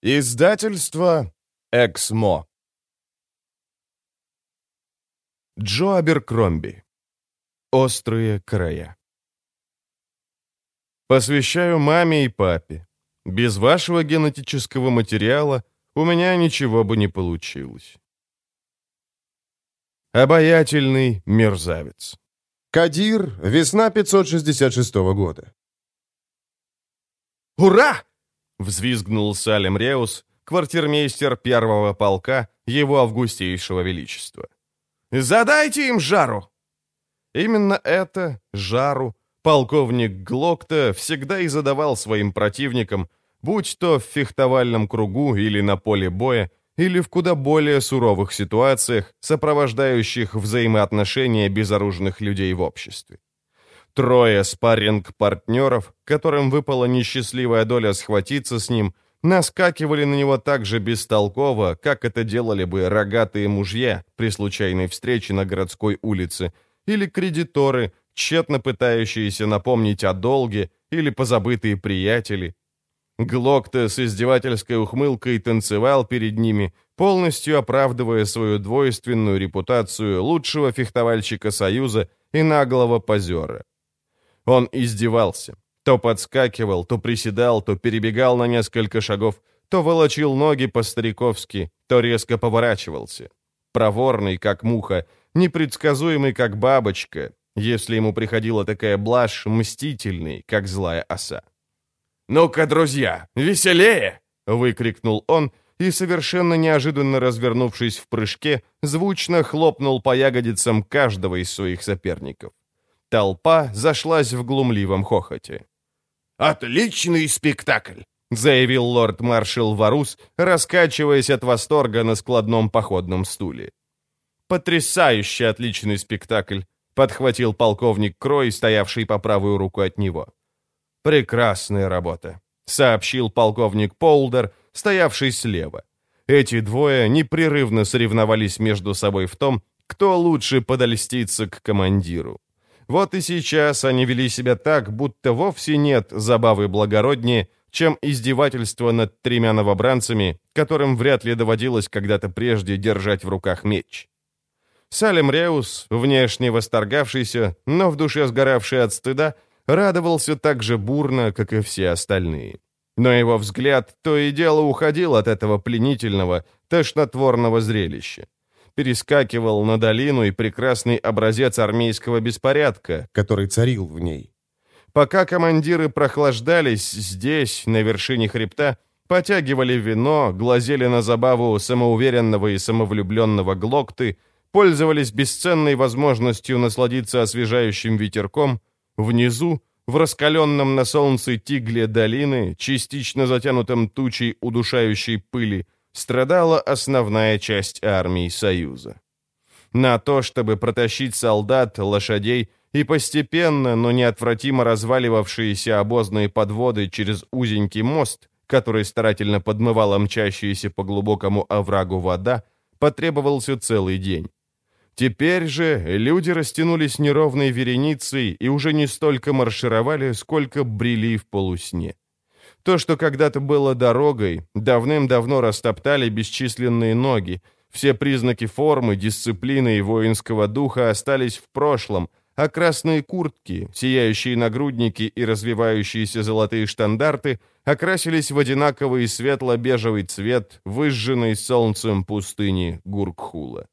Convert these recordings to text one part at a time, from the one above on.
Издательство «Эксмо». Джо Аберкромби. Острые края. Посвящаю маме и папе. Без вашего генетического материала у меня ничего бы не получилось. Обаятельный мерзавец. Кадир, весна 566 года. «Ура!» — взвизгнул Салем Реус, квартирмейстер первого полка его августейшего величества. «Задайте им жару!» Именно это, жару, полковник Глокта всегда и задавал своим противникам, будь то в фехтовальном кругу или на поле боя, или в куда более суровых ситуациях, сопровождающих взаимоотношения безоружных людей в обществе. Трое спарринг-партнеров, которым выпала несчастливая доля схватиться с ним, наскакивали на него так же бестолково, как это делали бы рогатые мужья при случайной встрече на городской улице, или кредиторы, тщетно пытающиеся напомнить о долге, или позабытые приятели. Глокта с издевательской ухмылкой танцевал перед ними, полностью оправдывая свою двойственную репутацию лучшего фехтовальщика Союза и наглого позера. Он издевался. То подскакивал, то приседал, то перебегал на несколько шагов, то волочил ноги по-стариковски, то резко поворачивался. Проворный, как муха, непредсказуемый, как бабочка, если ему приходила такая блажь, мстительный, как злая оса. «Ну-ка, друзья, веселее!» — выкрикнул он, и, совершенно неожиданно развернувшись в прыжке, звучно хлопнул по ягодицам каждого из своих соперников. Толпа зашлась в глумливом хохоте. «Отличный спектакль!» — заявил лорд-маршал Варус, раскачиваясь от восторга на складном походном стуле. «Потрясающе отличный спектакль!» — подхватил полковник Крой, стоявший по правую руку от него. «Прекрасная работа», — сообщил полковник Полдер, стоявший слева. Эти двое непрерывно соревновались между собой в том, кто лучше подольстится к командиру. Вот и сейчас они вели себя так, будто вовсе нет забавы благороднее, чем издевательство над тремя новобранцами, которым вряд ли доводилось когда-то прежде держать в руках меч. Салем Реус, внешне восторгавшийся, но в душе сгоравший от стыда, радовался так же бурно, как и все остальные. Но его взгляд то и дело уходил от этого пленительного, тошнотворного зрелища перескакивал на долину и прекрасный образец армейского беспорядка, который царил в ней. Пока командиры прохлаждались здесь, на вершине хребта, потягивали вино, глазели на забаву самоуверенного и самовлюбленного Глокты, пользовались бесценной возможностью насладиться освежающим ветерком, внизу, в раскаленном на солнце тигле долины, частично затянутом тучей удушающей пыли, страдала основная часть армии Союза. На то, чтобы протащить солдат, лошадей и постепенно, но неотвратимо разваливавшиеся обозные подводы через узенький мост, который старательно подмывала мчащаяся по глубокому оврагу вода, потребовался целый день. Теперь же люди растянулись неровной вереницей и уже не столько маршировали, сколько брели в полусне. То, что когда-то было дорогой, давным-давно растоптали бесчисленные ноги. Все признаки формы, дисциплины и воинского духа остались в прошлом, а красные куртки, сияющие нагрудники и развивающиеся золотые штандарты окрасились в одинаковый светло-бежевый цвет, выжженный солнцем пустыни Гуркхула.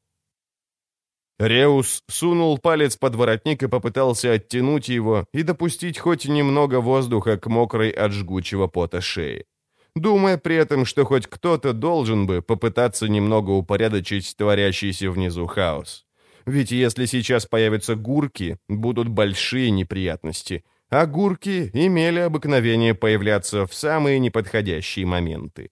Реус сунул палец под воротник и попытался оттянуть его и допустить хоть немного воздуха к мокрой от жгучего пота шее. Думая при этом, что хоть кто-то должен бы попытаться немного упорядочить творящийся внизу хаос. Ведь если сейчас появятся гурки, будут большие неприятности, а гурки имели обыкновение появляться в самые неподходящие моменты.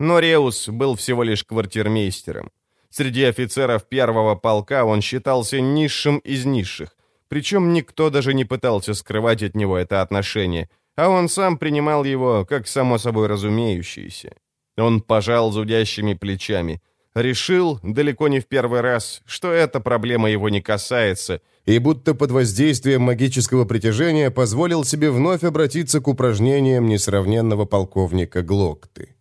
Но Реус был всего лишь квартирмейстером. Среди офицеров первого полка он считался низшим из низших, причем никто даже не пытался скрывать от него это отношение, а он сам принимал его как само собой разумеющееся. Он пожал зудящими плечами, решил, далеко не в первый раз, что эта проблема его не касается, и будто под воздействием магического притяжения позволил себе вновь обратиться к упражнениям несравненного полковника Глокты.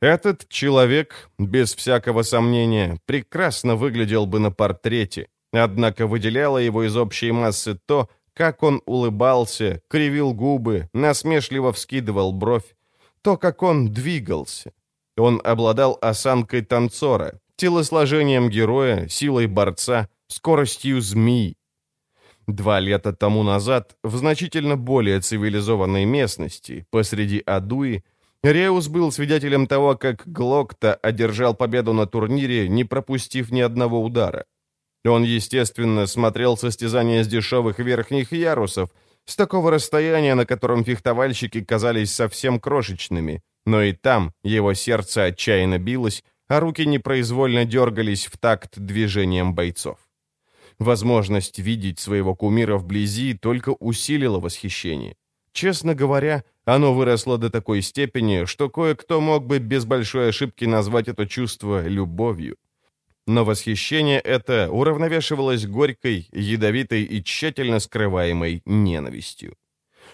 Этот человек, без всякого сомнения, прекрасно выглядел бы на портрете, однако выделяло его из общей массы то, как он улыбался, кривил губы, насмешливо вскидывал бровь, то, как он двигался. Он обладал осанкой танцора, телосложением героя, силой борца, скоростью змеи. Два лета тому назад в значительно более цивилизованной местности, посреди Адуи, Реус был свидетелем того, как Глокта одержал победу на турнире, не пропустив ни одного удара. Он, естественно, смотрел состязания с дешевых верхних ярусов, с такого расстояния, на котором фехтовальщики казались совсем крошечными, но и там его сердце отчаянно билось, а руки непроизвольно дергались в такт движением бойцов. Возможность видеть своего кумира вблизи только усилила восхищение. Честно говоря, оно выросло до такой степени, что кое-кто мог бы без большой ошибки назвать это чувство любовью. Но восхищение это уравновешивалось горькой, ядовитой и тщательно скрываемой ненавистью.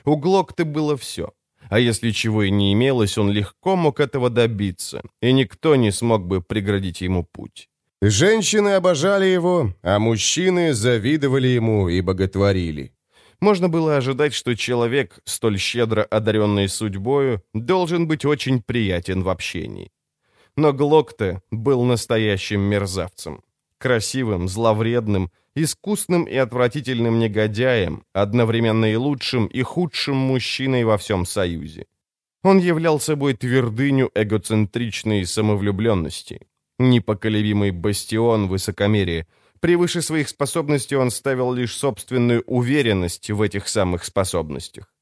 У Глокты было все. А если чего и не имелось, он легко мог этого добиться, и никто не смог бы преградить ему путь. Женщины обожали его, а мужчины завидовали ему и боготворили. Можно было ожидать, что человек, столь щедро одаренный судьбою, должен быть очень приятен в общении. Но Глокте был настоящим мерзавцем. Красивым, зловредным, искусным и отвратительным негодяем, одновременно и лучшим, и худшим мужчиной во всем Союзе. Он являл собой твердыню эгоцентричной самовлюбленности, непоколебимый бастион высокомерия. Превыше своих способностей он ставил лишь собственную уверенность в этих самых способностях.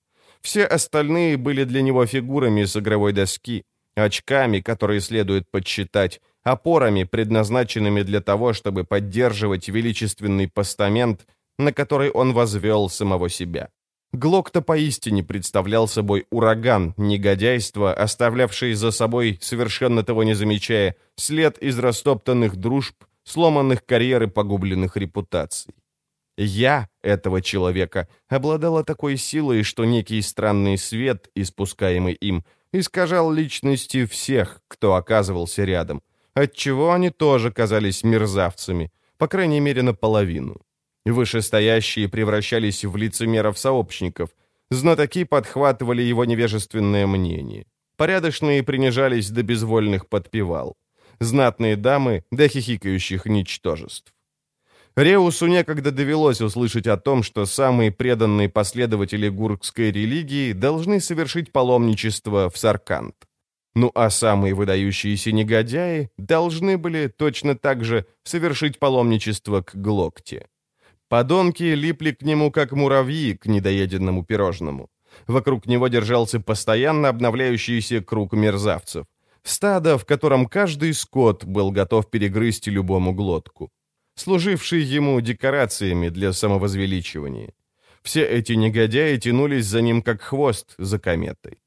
Все остальные были для него фигурами с игровой доски, очками, которые следует подсчитать, опорами, предназначенными для того, чтобы поддерживать величественный постамент, на который он возвел самого себя. Глок-то поистине представлял собой ураган негодяйства, оставлявший за собой, совершенно того не замечая, след из растоптанных дружб, сломанных карьер и погубленных репутаций. «Я» этого человека обладала такой силой, что некий странный свет, испускаемый им, искажал личности всех, кто оказывался рядом, отчего они тоже казались мерзавцами, по крайней мере наполовину. Вышестоящие превращались в лицемеров-сообщников, знатоки подхватывали его невежественное мнение, порядочные принижались до безвольных подпевал, знатные дамы до хихикающих ничтожеств. Реусу некогда довелось услышать о том, что самые преданные последователи гуркской религии должны совершить паломничество в Саркант. Ну а самые выдающиеся негодяи должны были точно так же совершить паломничество к Глокте. Подонки липли к нему, как муравьи к недоеденному пирожному. Вокруг него держался постоянно обновляющийся круг мерзавцев. Стадо, в котором каждый скот был готов перегрызть любому глотку служивший ему декорациями для самовозвеличивания. Все эти негодяи тянулись за ним как хвост за кометой.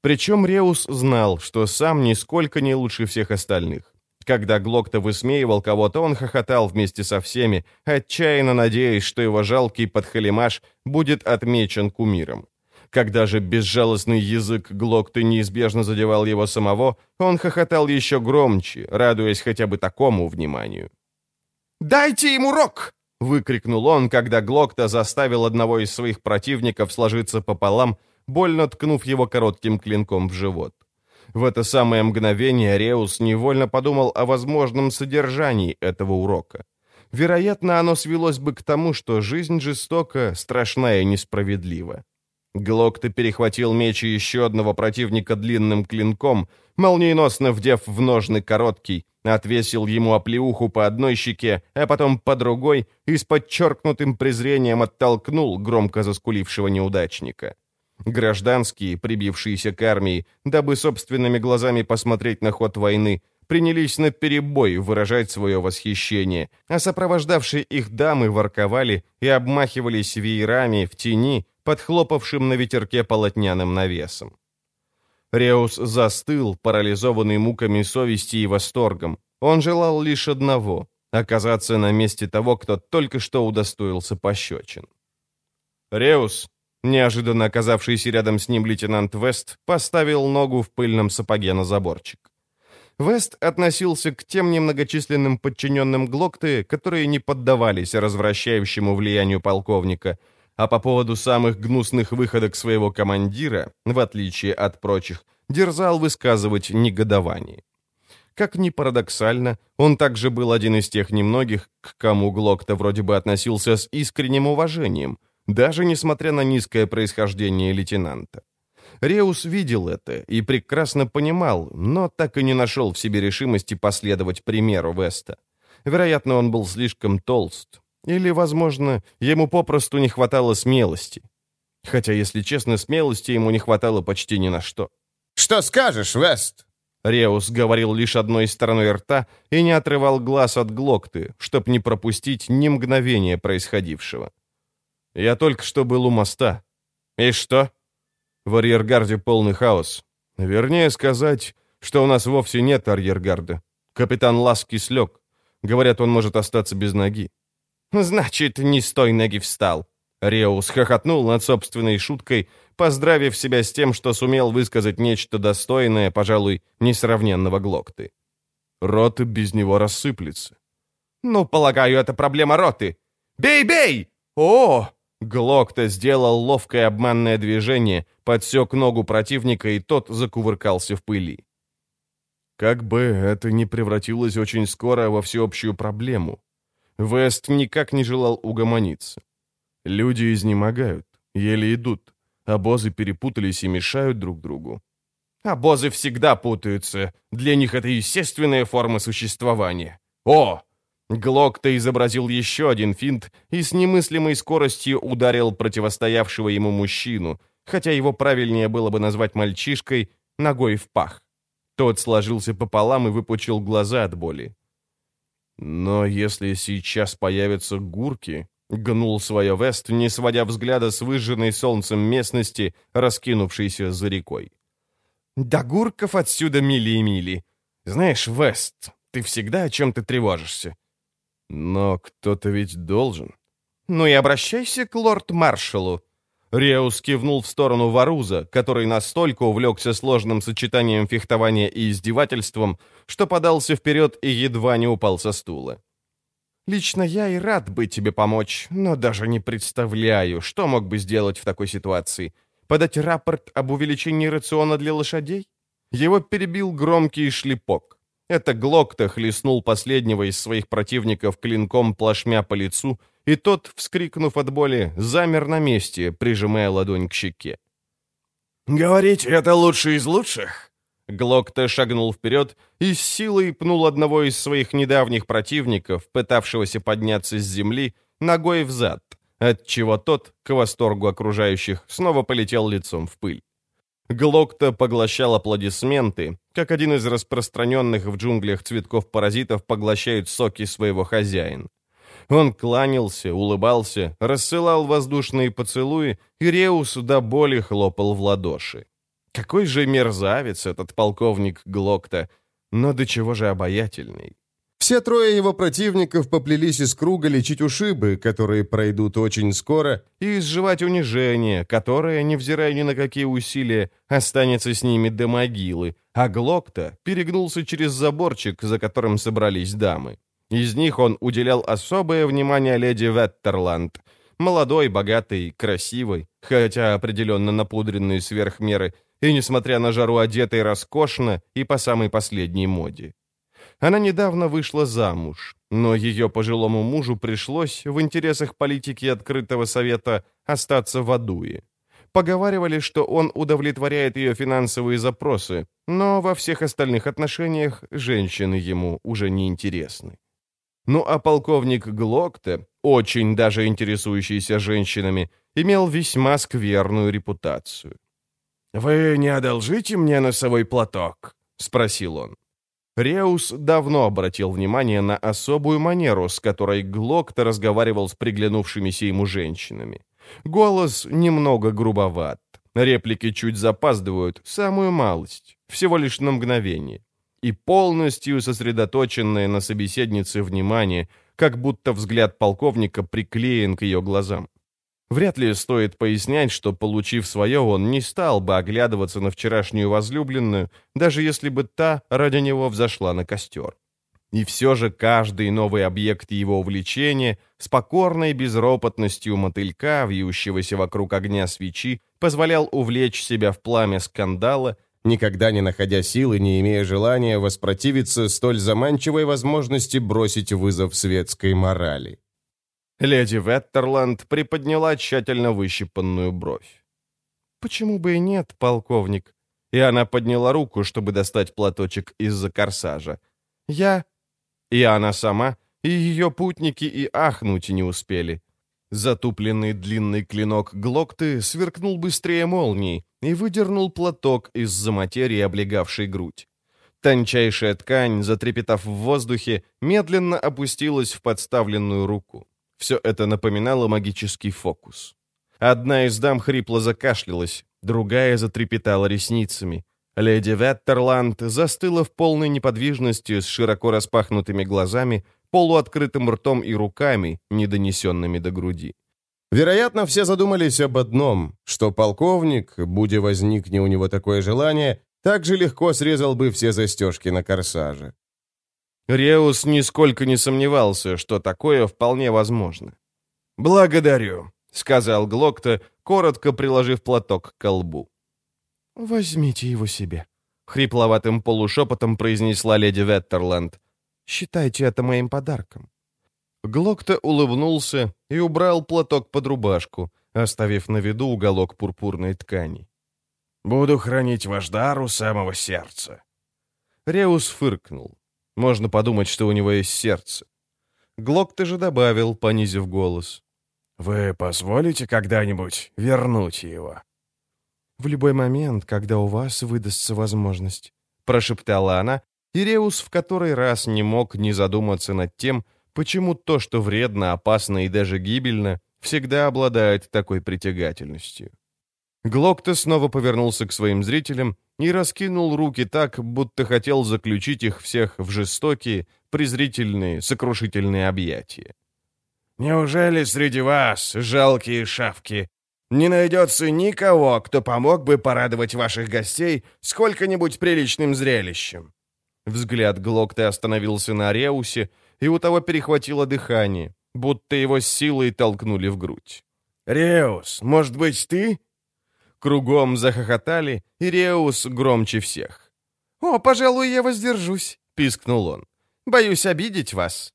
Причем Реус знал, что сам нисколько не лучше всех остальных. Когда Глокта высмеивал кого-то, он хохотал вместе со всеми, отчаянно надеясь, что его жалкий подхалимаш будет отмечен кумиром. Когда же безжалостный язык Глокты неизбежно задевал его самого, он хохотал еще громче, радуясь хотя бы такому вниманию. «Дайте ему рог!» — выкрикнул он, когда Глокта заставил одного из своих противников сложиться пополам, больно ткнув его коротким клинком в живот. В это самое мгновение Реус невольно подумал о возможном содержании этого урока. Вероятно, оно свелось бы к тому, что жизнь жестока, страшна и несправедлива. Глокта перехватил меч еще одного противника длинным клинком, молниеносно вдев в ножны короткий, отвесил ему оплеуху по одной щеке, а потом по другой и с подчеркнутым презрением оттолкнул громко заскулившего неудачника. Гражданские, прибившиеся к армии, дабы собственными глазами посмотреть на ход войны, принялись на перебой выражать свое восхищение, а сопровождавшие их дамы ворковали и обмахивались веерами в тени, подхлопавшим на ветерке полотняным навесом. Реус застыл, парализованный муками совести и восторгом. Он желал лишь одного — оказаться на месте того, кто только что удостоился пощечин. Реус, неожиданно оказавшийся рядом с ним лейтенант Вест, поставил ногу в пыльном сапоге на заборчик. Вест относился к тем немногочисленным подчиненным Глокты, которые не поддавались развращающему влиянию полковника, а по поводу самых гнусных выходок своего командира, в отличие от прочих, дерзал высказывать негодование. Как ни парадоксально, он также был один из тех немногих, к кому Глокта вроде бы относился с искренним уважением, даже несмотря на низкое происхождение лейтенанта. Реус видел это и прекрасно понимал, но так и не нашел в себе решимости последовать примеру Веста. Вероятно, он был слишком толст. Или, возможно, ему попросту не хватало смелости. Хотя, если честно, смелости ему не хватало почти ни на что. «Что скажешь, Вест?» Реус говорил лишь одной стороной рта и не отрывал глаз от Глокты, чтобы не пропустить ни мгновения происходившего. «Я только что был у моста». «И что?» В арьергарде полный хаос. Вернее сказать, что у нас вовсе нет арьергарда. Капитан Ласки слег. Говорят, он может остаться без ноги. «Значит, не с той ноги встал». Реус хохотнул над собственной шуткой, поздравив себя с тем, что сумел высказать нечто достойное, пожалуй, несравненного Глокты. Рота без него рассыплется. «Ну, полагаю, это проблема роты. Бей-бей! О, Глокта сделал ловкое обманное движение, подсек ногу противника, и тот закувыркался в пыли. Как бы это ни превратилось очень скоро во всеобщую проблему. Вест никак не желал угомониться. Люди изнемогают, еле идут. Обозы перепутались и мешают друг другу. Обозы всегда путаются. Для них это естественная форма существования. О, Глокта изобразил еще один финт и с немыслимой скоростью ударил противостоявшего ему мужчину, хотя его правильнее было бы назвать мальчишкой, ногой в пах. Тот сложился пополам и выпучил глаза от боли. Но если сейчас появятся гурки, гнул свое Вест, не сводя взгляда с выжженной солнцем местности, раскинувшейся за рекой. «До гурков отсюда мили и мили. Знаешь, Вест, ты всегда о чем-то тревожишься. Но кто-то ведь должен. Ну и обращайся к лорд-маршалу. Реус кивнул в сторону Варуза, который настолько увлекся сложным сочетанием фехтования и издевательством, что подался вперед и едва не упал со стула. «Лично я и рад бы тебе помочь, но даже не представляю, что мог бы сделать в такой ситуации. Подать рапорт об увеличении рациона для лошадей?» Его перебил громкий шлепок. Это Глокта хлестнул последнего из своих противников клинком плашмя по лицу, и тот, вскрикнув от боли, замер на месте, прижимая ладонь к щеке. «Говорить, это лучший из лучших?» Глокта шагнул вперед и с силой пнул одного из своих недавних противников, пытавшегося подняться с земли, ногой в зад, отчего тот, к восторгу окружающих, снова полетел лицом в пыль. Глокта поглощал аплодисменты, как один из распространенных в джунглях цветков-паразитов поглощает соки своего хозяина. Он кланялся, улыбался, рассылал воздушные поцелуи, и Реус до боли хлопал в ладоши. Какой же мерзавец этот полковник Глокта, но до чего же обаятельный. Все трое его противников поплелись из круга лечить ушибы, которые пройдут очень скоро, и изживать унижение, которое, невзирая ни на какие усилия, останется с ними до могилы, а Глокта перегнулся через заборчик, за которым собрались дамы. Из них он уделял особое внимание леди Веттерланд, молодой, богатой, красивой, хотя определенно напудренной сверх меры, и, несмотря на жару, одетой роскошно и по самой последней моде. Она недавно вышла замуж, но ее пожилому мужу пришлось в интересах политики открытого совета остаться в Адуе. Поговаривали, что он удовлетворяет ее финансовые запросы, но во всех остальных отношениях женщины ему уже не интересны. Ну а полковник Глокте, очень даже интересующийся женщинами, имел весьма скверную репутацию. «Вы не одолжите мне носовой платок?» — спросил он. Реус давно обратил внимание на особую манеру, с которой Глокта разговаривал с приглянувшимися ему женщинами. Голос немного грубоват. Реплики чуть запаздывают, самую малость, всего лишь на мгновение. И полностью сосредоточенное на собеседнице внимание, как будто взгляд полковника приклеен к ее глазам. Вряд ли стоит пояснять, что, получив свое, он не стал бы оглядываться на вчерашнюю возлюбленную, даже если бы та ради него взошла на костер. И все же каждый новый объект его увлечения с покорной безропотностью мотылька, вьющегося вокруг огня свечи, позволял увлечь себя в пламя скандала, никогда не находя сил и не имея желания воспротивиться столь заманчивой возможности бросить вызов светской морали. Леди Веттерланд приподняла тщательно выщипанную бровь. «Почему бы и нет, полковник?» И она подняла руку, чтобы достать платочек из-за корсажа. «Я...» И она сама, и ее путники и ахнуть не успели. Затупленный длинный клинок Глокты сверкнул быстрее молнии и выдернул платок из-за материи, облегавшей грудь. Тончайшая ткань, затрепетав в воздухе, медленно опустилась в подставленную руку. Все это напоминало магический фокус. Одна из дам хрипло закашлялась, другая затрепетала ресницами. Леди Веттерланд застыла в полной неподвижности с широко распахнутыми глазами, полуоткрытым ртом и руками, не донесенными до груди. Вероятно, все задумались об одном, что полковник, будь возникне у него такое желание, так же легко срезал бы все застежки на корсаже. Реус нисколько не сомневался, что такое вполне возможно. «Благодарю», — сказал Глокта, коротко приложив платок к колбу. «Возьмите его себе», — хрипловатым полушепотом произнесла леди Веттерланд. «Считайте это моим подарком». Глокта улыбнулся и убрал платок под рубашку, оставив на виду уголок пурпурной ткани. «Буду хранить ваш дар у самого сердца». Реус фыркнул. Можно подумать, что у него есть сердце. Глокта же добавил, понизив голос. «Вы позволите когда-нибудь вернуть его?» «В любой момент, когда у вас выдастся возможность», — прошептала она, и Реус в который раз не мог не задуматься над тем, почему то, что вредно, опасно и даже гибельно, всегда обладает такой притягательностью. Глокта снова повернулся к своим зрителям и раскинул руки так, будто хотел заключить их всех в жестокие, презрительные, сокрушительные объятия. «Неужели среди вас, жалкие шавки, не найдется никого, кто помог бы порадовать ваших гостей сколько-нибудь приличным зрелищем?» Взгляд Глокта остановился на Реусе, и у того перехватило дыхание, будто его силой толкнули в грудь. «Реус, может быть, ты?» Кругом захохотали, и Реус громче всех. «О, пожалуй, я воздержусь», — пискнул он. «Боюсь обидеть вас».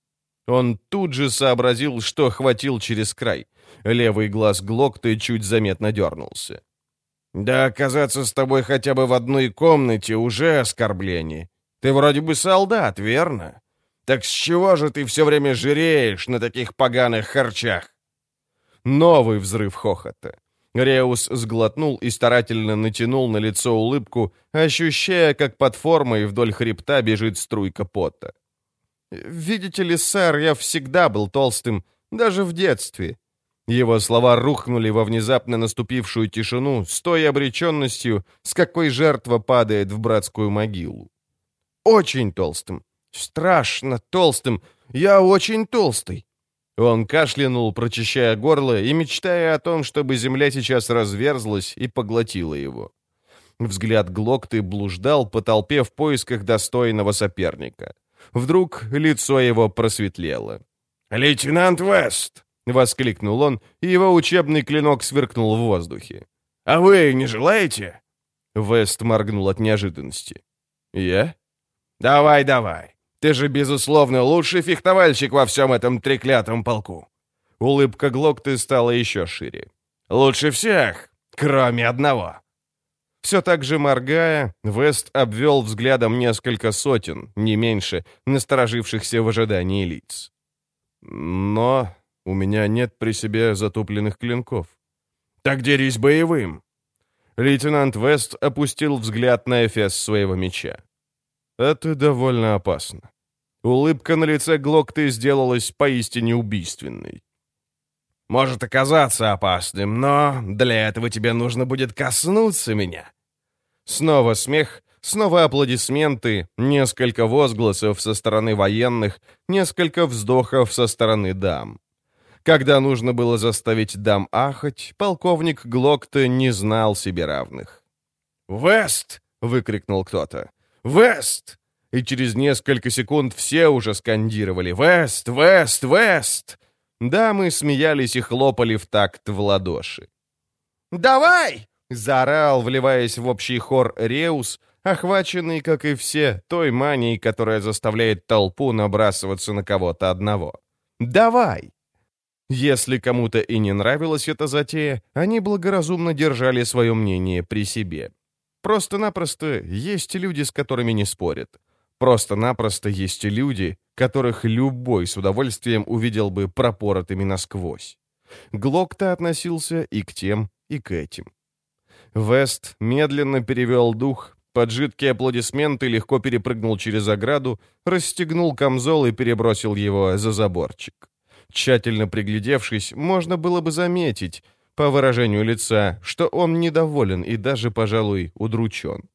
Он тут же сообразил, что хватил через край. Левый глаз Глокты чуть заметно дернулся. «Да оказаться с тобой хотя бы в одной комнате уже оскорбление. Ты вроде бы солдат, верно? Так с чего же ты все время жиреешь на таких поганых харчах?» Новый взрыв хохота. Реус сглотнул и старательно натянул на лицо улыбку, ощущая, как под формой вдоль хребта бежит струйка пота. «Видите ли, сэр, я всегда был толстым, даже в детстве». Его слова рухнули во внезапно наступившую тишину с той обреченностью, с какой жертва падает в братскую могилу. «Очень толстым. Страшно толстым. Я очень толстый. Он кашлянул, прочищая горло и мечтая о том, чтобы земля сейчас разверзлась и поглотила его. Взгляд Глокты блуждал по толпе в поисках достойного соперника. Вдруг лицо его просветлело. «Лейтенант Вест!» — воскликнул он, и его учебный клинок сверкнул в воздухе. «А вы не желаете?» Вест моргнул от неожиданности. «Я?» «Давай, давай. Ты же, безусловно, лучший фехтовальщик во всем этом треклятом полку». Улыбка Глокты стала еще шире. «Лучше всех, кроме одного». Все так же моргая, Вест обвел взглядом несколько сотен, не меньше, насторожившихся в ожидании лиц. «Но у меня нет при себе затупленных клинков». «Так дерись боевым». Лейтенант Вест опустил взгляд на эфес своего меча. «Это довольно опасно. Улыбка на лице Глокты сделалась поистине убийственной. «Может оказаться опасным, но для этого тебе нужно будет коснуться меня». Снова смех, снова аплодисменты, несколько возгласов со стороны военных, несколько вздохов со стороны дам. Когда нужно было заставить дам ахать, полковник Глокта не знал себе равных. «Вест!» — выкрикнул кто-то. «Вест!» И через несколько секунд все уже скандировали «Вест! Вест! Вест!» Дамы смеялись и хлопали в такт в ладоши. «Давай!» — заорал, вливаясь в общий хор Реус, охваченный, как и все, той манией, которая заставляет толпу набрасываться на кого-то одного. «Давай!» Если кому-то и не нравилась эта затея, они благоразумно держали свое мнение при себе. Просто-напросто есть люди, с которыми не спорят. Просто-напросто есть люди, которых любой с удовольствием увидел бы пропоротыми насквозь. Глок-то относился и к тем, и к этим. Вест медленно перевел дух, под жидкие аплодисменты легко перепрыгнул через ограду, расстегнул камзол и перебросил его за заборчик. Тщательно приглядевшись, можно было бы заметить, по выражению лица, что он недоволен и даже, пожалуй, удручен.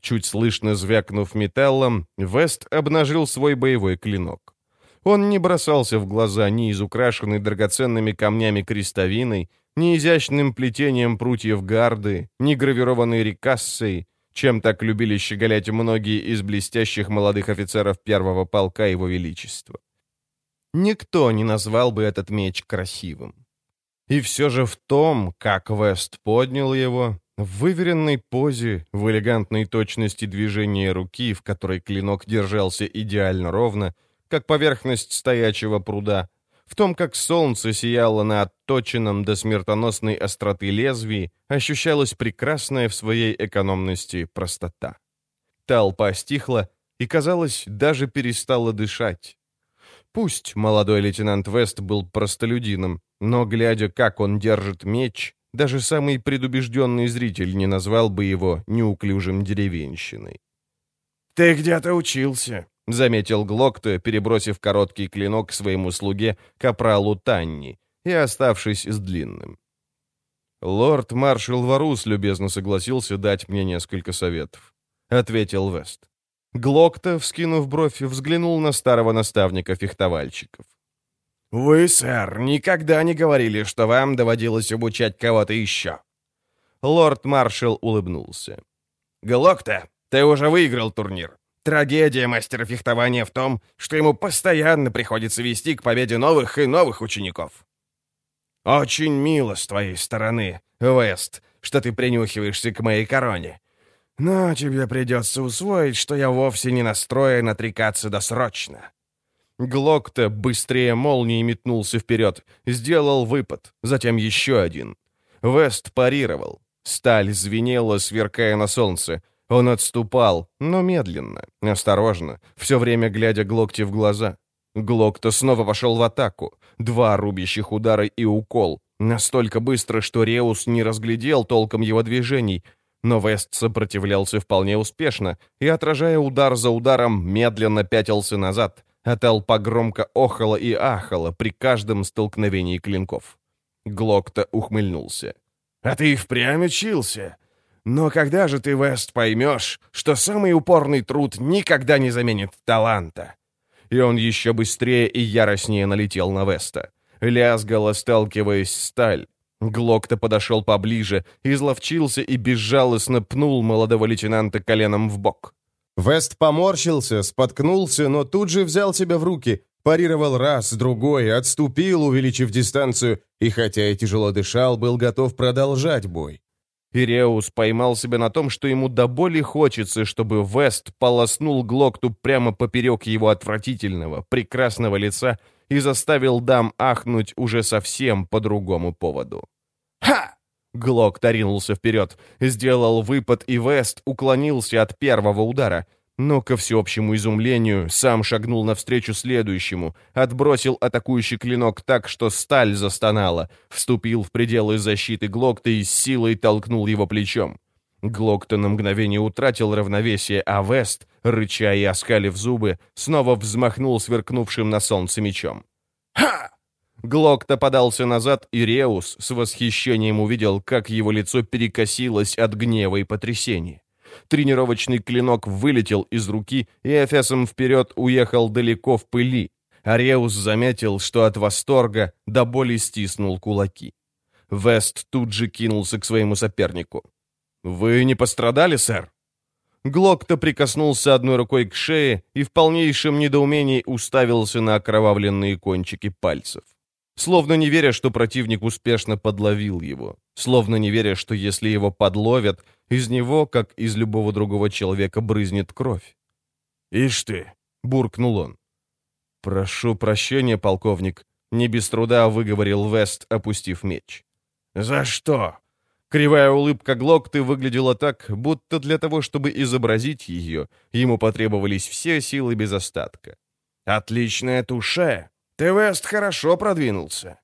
Чуть слышно звякнув металлом, Вест обнажил свой боевой клинок. Он не бросался в глаза ни из украшенной драгоценными камнями крестовиной, ни изящным плетением прутьев гарды, ни гравированной рекассой, чем так любили щеголять многие из блестящих молодых офицеров первого полка Его Величества. Никто не назвал бы этот меч красивым. И все же в том, как Вест поднял его, в выверенной позе, в элегантной точности движения руки, в которой клинок держался идеально ровно, как поверхность стоячего пруда, в том, как солнце сияло на отточенном до смертоносной остроты лезвии, ощущалась прекрасная в своей экономности простота. Толпа стихла и, казалось, даже перестала дышать. Пусть молодой лейтенант Вест был простолюдином, но, глядя, как он держит меч, даже самый предубежденный зритель не назвал бы его неуклюжим деревенщиной. «Ты где-то учился», — заметил Глокта, перебросив короткий клинок своему слуге, капралу Танни, и оставшись с длинным. «Лорд-маршал Варус любезно согласился дать мне несколько советов», — ответил Вест. Глокта, вскинув бровь, взглянул на старого наставника фехтовальщиков. «Вы, сэр, никогда не говорили, что вам доводилось обучать кого-то еще». Лорд-маршал улыбнулся. «Глокта, ты уже выиграл турнир. Трагедия мастера фехтования в том, что ему постоянно приходится вести к победе новых и новых учеников. Очень мило с твоей стороны, Вест, что ты принюхиваешься к моей короне. Но тебе придется усвоить, что я вовсе не настроен отрекаться досрочно». Глокта быстрее молнии метнулся вперед, сделал выпад, затем еще один. Вест парировал. Сталь звенела, сверкая на солнце. Он отступал, но медленно, осторожно, все время глядя Глокте в глаза. Глокта снова пошел в атаку. Два рубящих удара и укол. Настолько быстро, что Реус не разглядел толком его движений, но Вест сопротивлялся вполне успешно и, отражая удар за ударом, медленно пятился назад, а толпа громко охала и ахала при каждом столкновении клинков. Глокта ухмыльнулся. «А ты и впрямь учился? Но когда же ты, Вест, поймешь, что самый упорный труд никогда не заменит таланта?» И он еще быстрее и яростнее налетел на Веста. Лязгала, сталкиваясь сталь. Глокта подошел поближе, изловчился и безжалостно пнул молодого лейтенанта коленом в бок. Вест поморщился, споткнулся, но тут же взял себя в руки, парировал раз, другой, отступил, увеличив дистанцию, и хотя и тяжело дышал, был готов продолжать бой. Иреус поймал себя на том, что ему до боли хочется, чтобы Вест полоснул Глокту прямо поперек его отвратительного, прекрасного лица и заставил дам ахнуть уже совсем по другому поводу. «Ха!» Глокт оринулся вперед, сделал выпад, и Вест уклонился от первого удара, но, ко всеобщему изумлению, сам шагнул навстречу следующему, отбросил атакующий клинок так, что сталь застонала, вступил в пределы защиты Глокта и с силой толкнул его плечом. Глокта на мгновение утратил равновесие, а Вест, рыча и оскалив зубы, снова взмахнул сверкнувшим на солнце мечом. «Ха!» Глокта подался назад, и Реус с восхищением увидел, как его лицо перекосилось от гнева и потрясения. Тренировочный клинок вылетел из руки и эфесом вперед уехал далеко в пыли. Ареус заметил, что от восторга до боли стиснул кулаки. Вест тут же кинулся к своему сопернику. «Вы не пострадали, сэр?» Глокта прикоснулся одной рукой к шее и в полнейшем недоумении уставился на окровавленные кончики пальцев. Словно не веря, что противник успешно подловил его. Словно не веря, что если его подловят, из него, как из любого другого человека, брызнет кровь. «Ишь ты!» — буркнул он. «Прошу прощения, полковник», — не без труда выговорил Вест, опустив меч. «За что?» Кривая улыбка Глокты выглядела так, будто для того, чтобы изобразить ее, ему потребовались все силы без остатка. «Отличная туше! Ты, Вест, хорошо продвинулся!»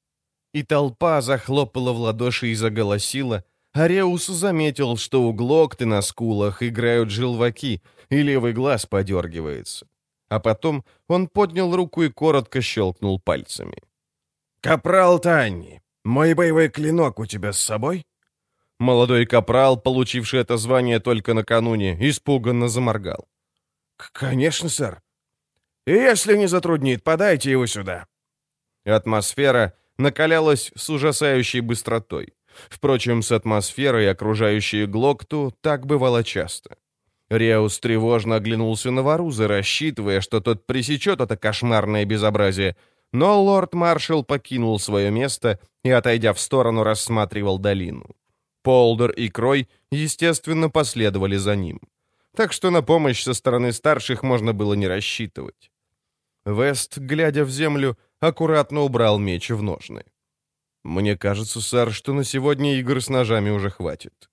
И толпа захлопала в ладоши и заголосила. Ареус заметил, что у Глокты на скулах играют желваки, и левый глаз подергивается. А потом он поднял руку и коротко щелкнул пальцами. «Капрал Танни, мой боевой клинок у тебя с собой?» Молодой капрал, получивший это звание только накануне, испуганно заморгал. «Конечно, сэр. Если не затруднит, подайте его сюда». Атмосфера накалялась с ужасающей быстротой. Впрочем, с атмосферой, окружающей Глокту, так бывало часто. Реус тревожно оглянулся на Варуза, рассчитывая, что тот пресечет это кошмарное безобразие, но лорд-маршал покинул свое место и, отойдя в сторону, рассматривал долину. Полдер и Крой, естественно, последовали за ним. Так что на помощь со стороны старших можно было не рассчитывать. Вест, глядя в землю, аккуратно убрал меч в ножны. «Мне кажется, сэр, что на сегодня игр с ножами уже хватит».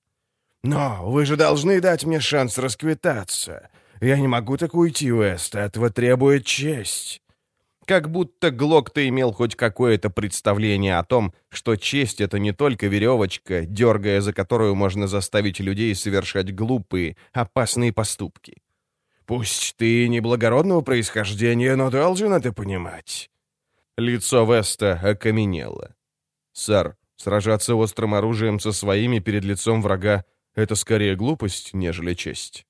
«Но вы же должны дать мне шанс расквитаться. Я не могу так уйти, Вест, этого требует честь». Как будто Глок-то имел хоть какое-то представление о том, что честь — это не только веревочка, дергая за которую можно заставить людей совершать глупые, опасные поступки. «Пусть ты не благородного происхождения, но должен это понимать». Лицо Веста окаменело. «Сэр, сражаться острым оружием со своими перед лицом врага — это скорее глупость, нежели честь».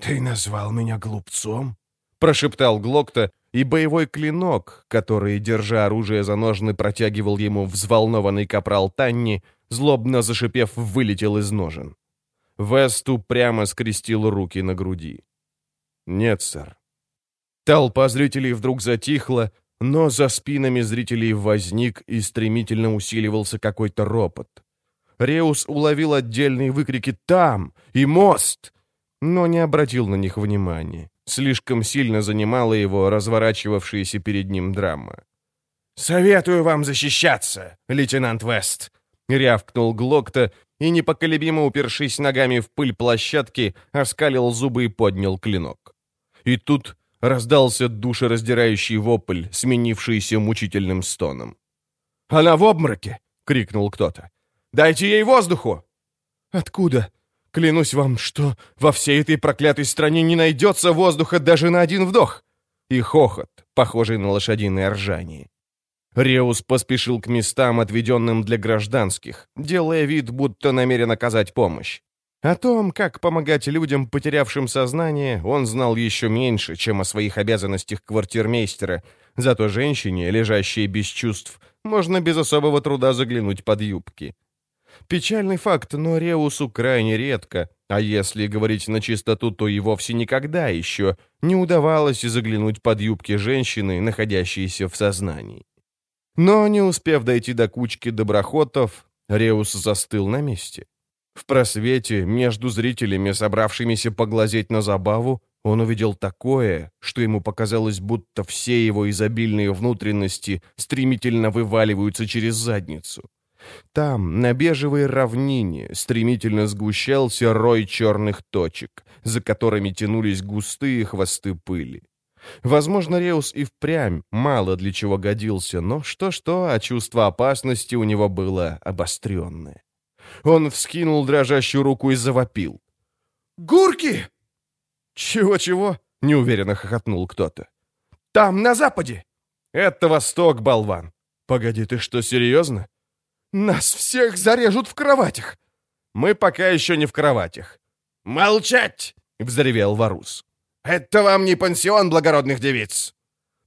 «Ты назвал меня глупцом?» — прошептал Глокта, и боевой клинок, который, держа оружие за ножны, протягивал ему взволнованный капрал Танни, злобно зашипев, вылетел из ножен. Весту прямо скрестил руки на груди. «Нет, сэр». Толпа зрителей вдруг затихла, но за спинами зрителей возник и стремительно усиливался какой-то ропот. Реус уловил отдельные выкрики «Там!» и «Мост!», но не обратил на них внимания. Слишком сильно занимала его разворачивавшаяся перед ним драма. «Советую вам защищаться, лейтенант Вест!» — рявкнул Глокта и, непоколебимо упершись ногами в пыль площадки, оскалил зубы и поднял клинок. И тут раздался душераздирающий вопль, сменившийся мучительным стоном. «Она в обмороке!» — крикнул кто-то. «Дайте ей воздуху!» «Откуда?» Клянусь вам, что во всей этой проклятой стране не найдется воздуха даже на один вдох!» И хохот, похожий на лошадиное ржание. Реус поспешил к местам, отведенным для гражданских, делая вид, будто намерен оказать помощь. О том, как помогать людям, потерявшим сознание, он знал еще меньше, чем о своих обязанностях квартирмейстера. Зато женщине, лежащей без чувств, можно без особого труда заглянуть под юбки. Печальный факт, но Реусу крайне редко, а если говорить на чистоту, то и вовсе никогда еще не удавалось заглянуть под юбки женщины, находящейся в сознании. Но, не успев дойти до кучки доброхотов, Реус застыл на месте. В просвете между зрителями, собравшимися поглазеть на забаву, он увидел такое, что ему показалось, будто все его изобильные внутренности стремительно вываливаются через задницу. Там, на бежевой равнине, стремительно сгущался рой черных точек, за которыми тянулись густые хвосты пыли. Возможно, Реус и впрямь мало для чего годился, но что-что, а чувство опасности у него было обостренное. Он вскинул дрожащую руку и завопил. «Гурки!» «Чего-чего?» — неуверенно хохотнул кто-то. «Там, на западе!» «Это восток, болван!» «Погоди, ты что, серьезно?» Нас всех зарежут в кроватях!» «Мы пока еще не в кроватях». «Молчать!» — взревел Варус. «Это вам не пансион благородных девиц!»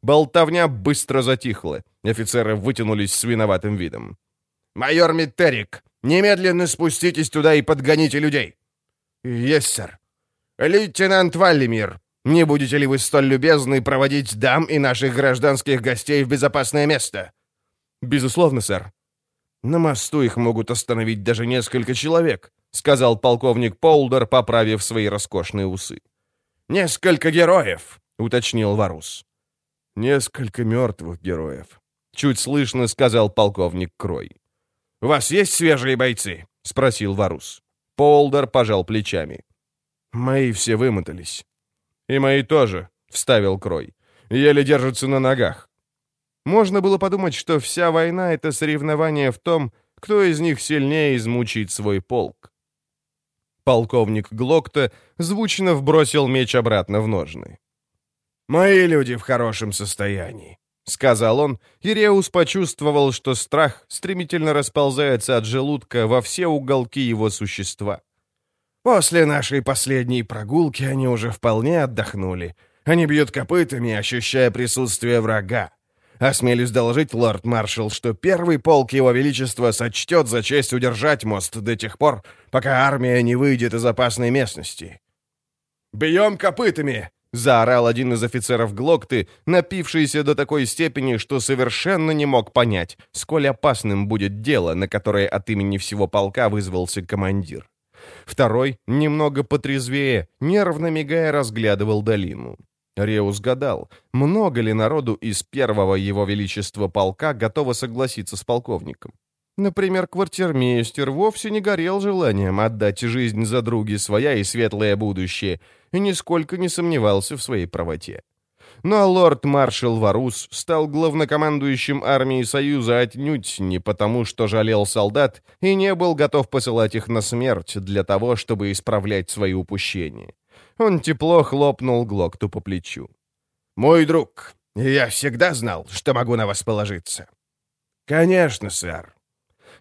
Болтовня быстро затихла. Офицеры вытянулись с виноватым видом. «Майор Миттерик, немедленно спуститесь туда и подгоните людей!» «Есть, сэр!» «Лейтенант Валлимир, не будете ли вы столь любезны проводить дам и наших гражданских гостей в безопасное место?» «Безусловно, сэр». «На мосту их могут остановить даже несколько человек», — сказал полковник Полдер, поправив свои роскошные усы. «Несколько героев», — уточнил Варус. «Несколько мертвых героев», — чуть слышно сказал полковник Крой. «У вас есть свежие бойцы?» — спросил Варус. Полдер пожал плечами. «Мои все вымотались». «И мои тоже», — вставил Крой. «Еле держатся на ногах». Можно было подумать, что вся война — это соревнование в том, кто из них сильнее измучит свой полк. Полковник Глокта звучно вбросил меч обратно в ножны. «Мои люди в хорошем состоянии», — сказал он, и Реус почувствовал, что страх стремительно расползается от желудка во все уголки его существа. «После нашей последней прогулки они уже вполне отдохнули. Они бьют копытами, ощущая присутствие врага. Осмелюсь доложить, лорд-маршал, что первый полк Его Величества сочтет за честь удержать мост до тех пор, пока армия не выйдет из опасной местности». «Бьем копытами!» — заорал один из офицеров Глокты, напившийся до такой степени, что совершенно не мог понять, сколь опасным будет дело, на которое от имени всего полка вызвался командир. Второй, немного потрезвее, нервно мигая, разглядывал долину. Реус гадал, много ли народу из первого его величества полка готово согласиться с полковником. Например, квартирмейстер вовсе не горел желанием отдать жизнь за други своя и светлое будущее, и нисколько не сомневался в своей правоте. Но лорд-маршал Варус стал главнокомандующим армии Союза отнюдь не потому, что жалел солдат и не был готов посылать их на смерть для того, чтобы исправлять свои упущения. Он тепло хлопнул Глокту по плечу. «Мой друг, я всегда знал, что могу на вас положиться». «Конечно, сэр»,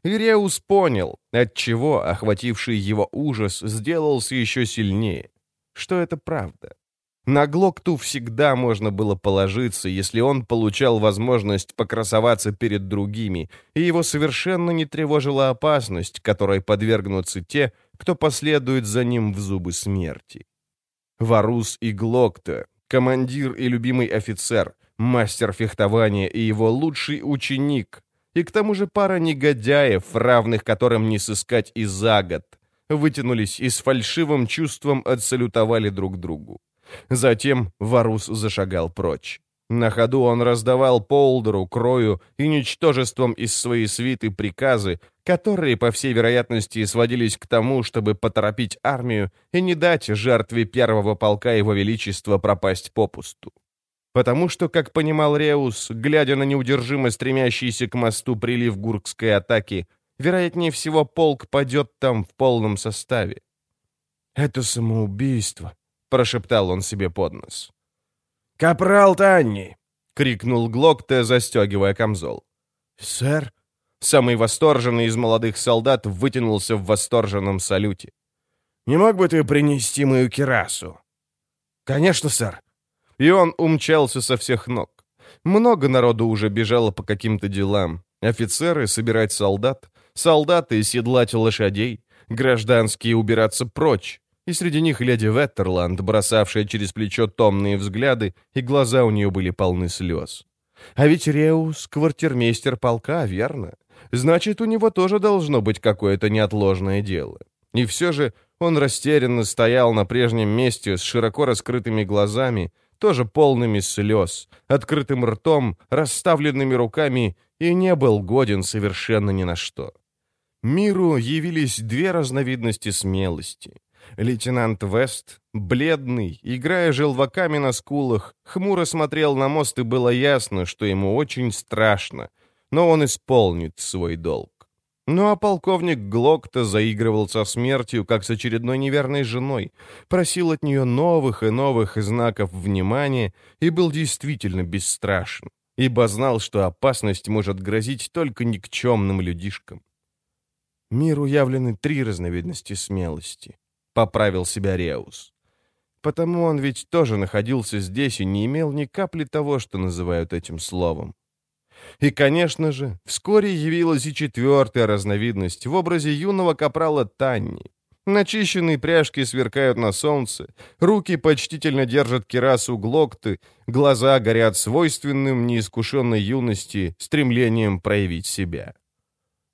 Иреус понял, отчего охвативший его ужас сделался еще сильнее, что это правда. На Глокту всегда можно было положиться, если он получал возможность покрасоваться перед другими, и его совершенно не тревожила опасность, которой подвергнутся те, кто последует за ним в зубы смерти. Варус и Глокта, командир и любимый офицер, мастер фехтования и его лучший ученик, и к тому же пара негодяев, равных которым не сыскать и за год, вытянулись и с фальшивым чувством отсалютовали друг другу. Затем Варус зашагал прочь. На ходу он раздавал Полдеру, Крою и ничтожеством из своей свиты приказы, которые, по всей вероятности, сводились к тому, чтобы поторопить армию и не дать жертве первого полка Его Величества пропасть попусту. Потому что, как понимал Реус, глядя на неудержимо стремящийся к мосту прилив гуркской атаки, вероятнее всего полк падет там в полном составе. «Это самоубийство», — прошептал он себе под нос. «Капрал Танни!» — крикнул Глокте, застегивая камзол. «Сэр?» Самый восторженный из молодых солдат вытянулся в восторженном салюте. «Не мог бы ты принести мою кирасу?» «Конечно, сэр!» И он умчался со всех ног. Много народу уже бежало по каким-то делам. Офицеры собирать солдат, солдаты седлать лошадей, гражданские убираться прочь. И среди них леди Веттерланд, бросавшая через плечо томные взгляды, и глаза у нее были полны слез. А ведь Реус — квартирмейстер полка, верно? Значит, у него тоже должно быть какое-то неотложное дело. И все же он растерянно стоял на прежнем месте с широко раскрытыми глазами, тоже полными слез, открытым ртом, расставленными руками, и не был годен совершенно ни на что. Миру явились две разновидности смелости. Лейтенант Вест, бледный, играя желваками на скулах, хмуро смотрел на мост, и было ясно, что ему очень страшно, но он исполнит свой долг. Ну а полковник Глок-то заигрывал со смертью, как с очередной неверной женой, просил от нее новых и новых знаков внимания и был действительно бесстрашен, ибо знал, что опасность может грозить только никчемным людишкам. Миру явлены три разновидности смелости, — поправил себя Реус. Потому он ведь тоже находился здесь и не имел ни капли того, что называют этим словом. И, конечно же, вскоре явилась и четвертая разновидность в образе юного капрала Танни. Начищенные пряжки сверкают на солнце, руки почтительно держат кирасу глокты, глаза горят свойственным неискушенной юности стремлением проявить себя.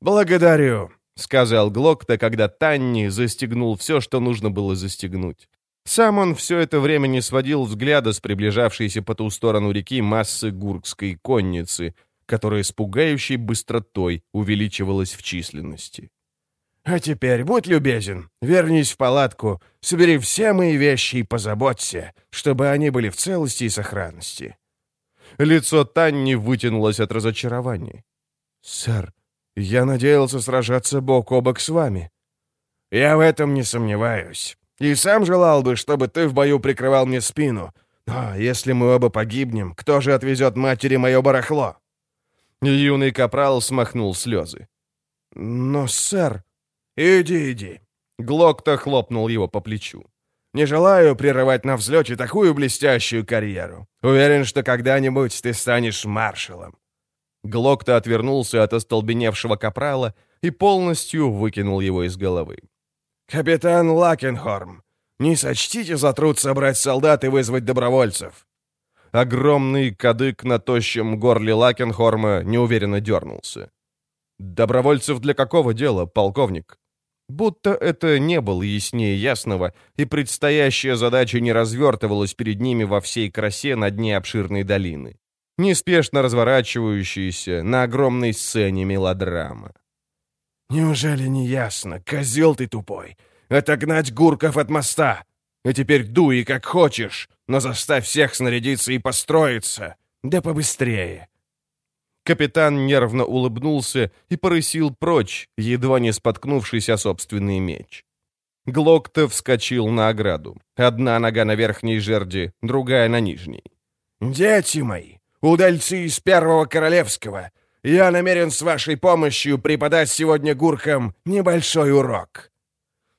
«Благодарю», — сказал Глокта, когда Танни застегнул все, что нужно было застегнуть. Сам он все это время не сводил взгляда с приближавшейся по ту сторону реки массы гуркской конницы, которая с пугающей быстротой увеличивалась в численности. «А теперь будь любезен, вернись в палатку, собери все мои вещи и позаботься, чтобы они были в целости и сохранности». Лицо Танни вытянулось от разочарования. «Сэр, я надеялся сражаться бок о бок с вами». «Я в этом не сомневаюсь. И сам желал бы, чтобы ты в бою прикрывал мне спину. Но если мы оба погибнем, кто же отвезет матери мое барахло?» Юный капрал смахнул слезы. «Но, сэр...» «Иди, иди!» Глокта хлопнул его по плечу. «Не желаю прерывать на взлете такую блестящую карьеру. Уверен, что когда-нибудь ты станешь маршалом». Глокта отвернулся от остолбеневшего капрала и полностью выкинул его из головы. «Капитан Лакенхорм, не сочтите за труд собрать солдат и вызвать добровольцев». Огромный кадык на тощем горле Лакенхорма неуверенно дернулся. «Добровольцев для какого дела, полковник?» Будто это не было яснее ясного, и предстоящая задача не развертывалась перед ними во всей красе на дне обширной долины, неспешно разворачивающейся на огромной сцене мелодрама. «Неужели не ясно, козел ты тупой? Отогнать гурков от моста! А теперь дуй как хочешь, но заставь всех снарядиться и построиться! Да побыстрее!» Капитан нервно улыбнулся и порысил прочь, едва не споткнувшись о собственный меч. Глокта вскочил на ограду. Одна нога на верхней жерди, другая на нижней. «Дети мои, удальцы из Первого Королевского, я намерен с вашей помощью преподать сегодня гуркам небольшой урок».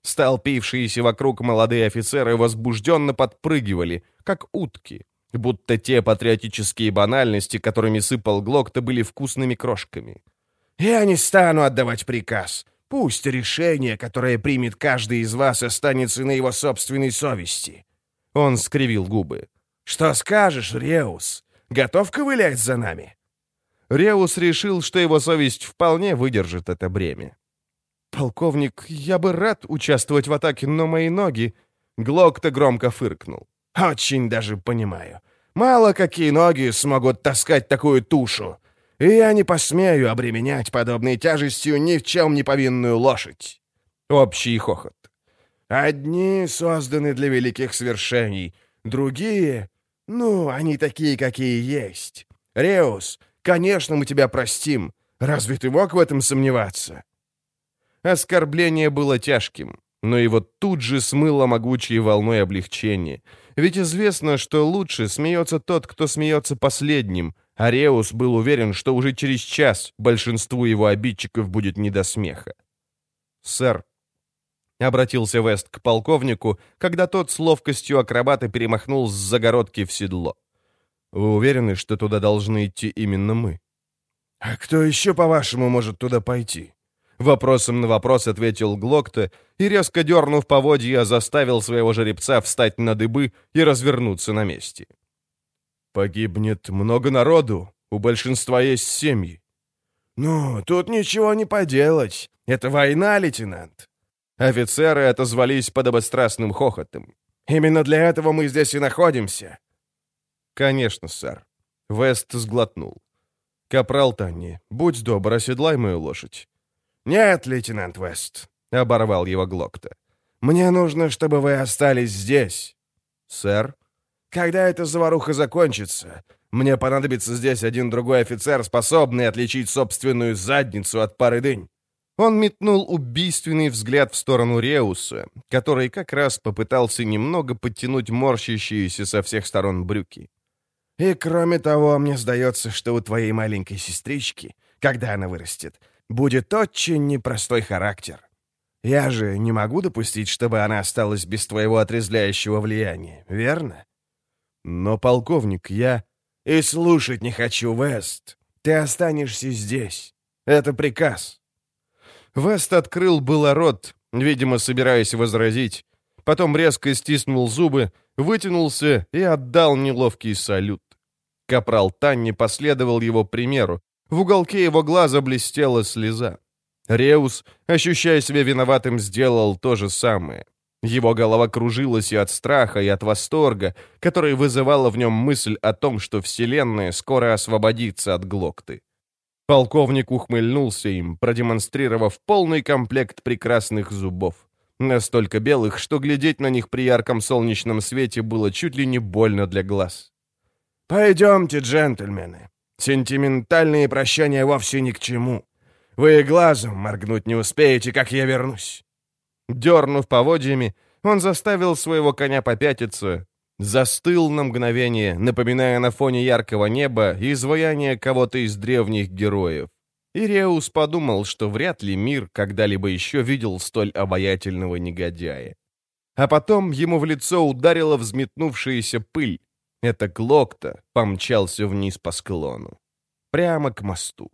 Столпившиеся вокруг молодые офицеры возбужденно подпрыгивали, как утки, будто те патриотические банальности, которыми сыпал Глокта, были вкусными крошками. «Я не стану отдавать приказ. Пусть решение, которое примет каждый из вас, останется на его собственной совести». Он скривил губы. «Что скажешь, Реус? Готов ковылять за нами?» Реус решил, что его совесть вполне выдержит это бремя. «Полковник, я бы рад участвовать в атаке, но мои ноги...» Глок-то громко фыркнул. «Очень даже понимаю. Мало какие ноги смогут таскать такую тушу. И я не посмею обременять подобной тяжестью ни в чем не повинную лошадь». Общий хохот. «Одни созданы для великих свершений, другие... Ну, они такие, какие есть. Реус, Конечно, мы тебя простим. Разве ты мог в этом сомневаться?» Оскорбление было тяжким, но его тут же смыло могучей волной облегчения. Ведь известно, что лучше смеется тот, кто смеется последним, а Реус был уверен, что уже через час большинству его обидчиков будет не до смеха. «Сэр», — обратился Вест к полковнику, когда тот с ловкостью акробата перемахнул с загородки в седло. Вы уверены, что туда должны идти именно мы?» «А кто еще, по-вашему, может туда пойти?» Вопросом на вопрос ответил Глокта и, резко дернув поводья, заставил своего жеребца встать на дыбы и развернуться на месте. «Погибнет много народу, у большинства есть семьи». «Ну, тут ничего не поделать. Это война, лейтенант». Офицеры отозвались подобострастным хохотом. «Именно для этого мы здесь и находимся. «Конечно, сэр». Вест сглотнул. «Капрал Танни, будь добр, оседлай мою лошадь». «Нет, лейтенант Вест», — оборвал его Глокта. «Мне нужно, чтобы вы остались здесь». «Сэр?» «Когда эта заваруха закончится, мне понадобится здесь один другой офицер, способный отличить собственную задницу от пары дынь». Он метнул убийственный взгляд в сторону Реуса, который как раз попытался немного подтянуть морщащиеся со всех сторон брюки. И кроме того, мне сдается, что у твоей маленькой сестрички, когда она вырастет, будет очень непростой характер. Я же не могу допустить, чтобы она осталась без твоего отрезвляющего влияния, верно? Но, полковник, я... И слушать не хочу, Вест. Ты останешься здесь. Это приказ. Вест открыл было рот, видимо, собираясь возразить. Потом резко стиснул зубы, вытянулся и отдал неловкий салют. Капрал Танни последовал его примеру. В уголке его глаза блестела слеза. Реус, ощущая себя виноватым, сделал то же самое. Его голова кружилась и от страха, и от восторга, который вызывала в нем мысль о том, что Вселенная скоро освободится от Глокты. Полковник ухмыльнулся им, продемонстрировав полный комплект прекрасных зубов. Настолько белых, что глядеть на них при ярком солнечном свете было чуть ли не больно для глаз. «Пойдемте, джентльмены. Сентиментальные прощания вовсе ни к чему. Вы глазом моргнуть не успеете, как я вернусь». Дернув поводьями, он заставил своего коня попятиться, застыл на мгновение, напоминая на фоне яркого неба изваяние кого-то из древних героев. Иреус подумал, что вряд ли мир когда-либо еще видел столь обаятельного негодяя. А потом ему в лицо ударила взметнувшаяся пыль. Это Глокта помчался вниз по склону. Прямо к мосту.